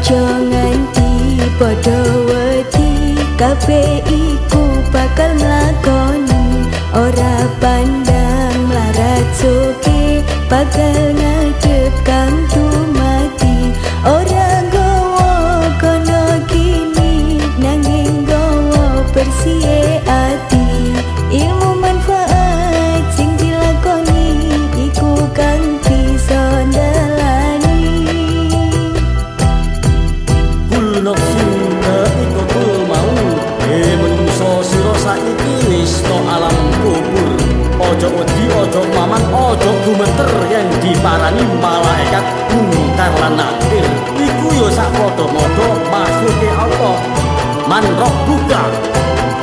Ojo nganti padha wedi kabeh iku bakal nglakoni. Ora pandang melarat soke bakal ngadep ojo maman ojo gumeter yen diparani malaikat mungkar lan nakir iku yo sak padha-padha maksude Allah man roh buka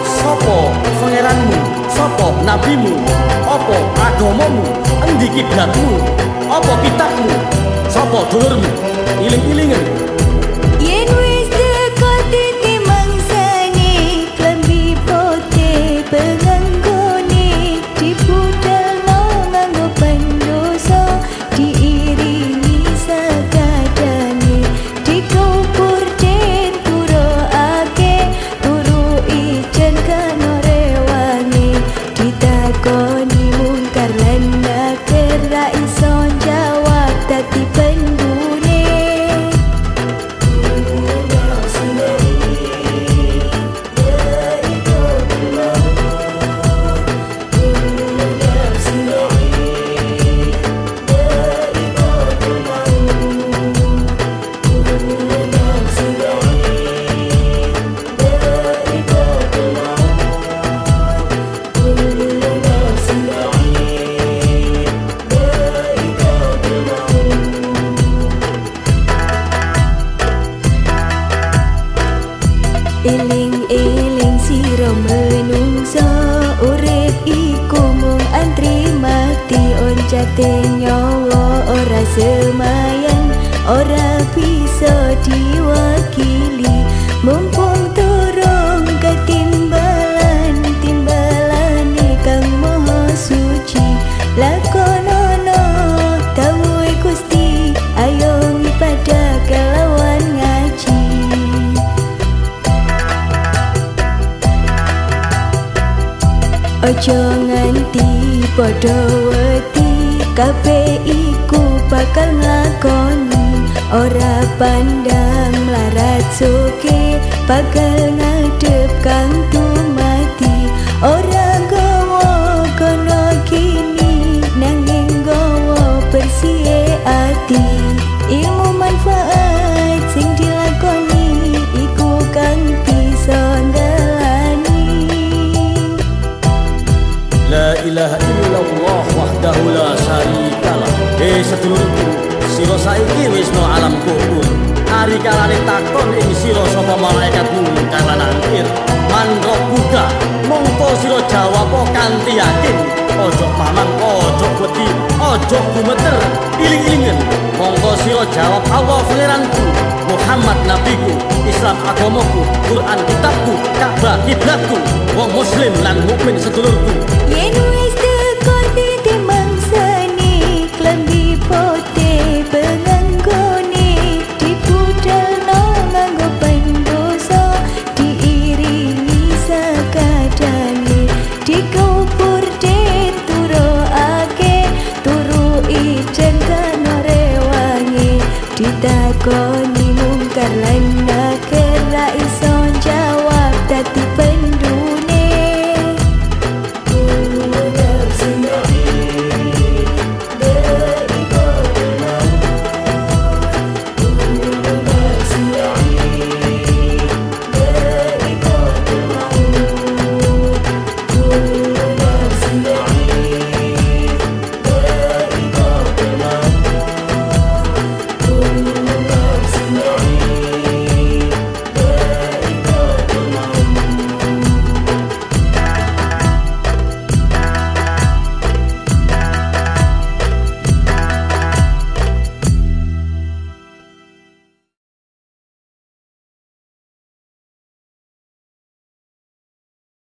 sapa pangeranmu? Sapa nabimu? Apa agamamu? Endi kiblatmu? Apa kitabmu? Sapa dulurmu? Iling-ilingen Iling-iling sira menungso urip iku mung antri mati oncate nyawa ora semayan Ojo nganti padha wedi kabeh iku bakal nglakoni. Ora pandang melarat soke bakal ngadep kang ilaha illallah wahdahu la syarikalah. Eh sedulurku, sira saiki wis no alam kubur. Ari kalane takon ing sira sapa malaikat mungkar lan angkir. Man buka, mongko sira jawab kanthi yakin. Ojo paman, ojo wedi, ojo gumeter, iling-ilingen. Mongko sira jawab Allah pangeranku, Muhammad nabiku, Islam agamaku, Quran kitabku, Ka'bah kiblatku, wong muslim lan mukmin sedulurku. Yen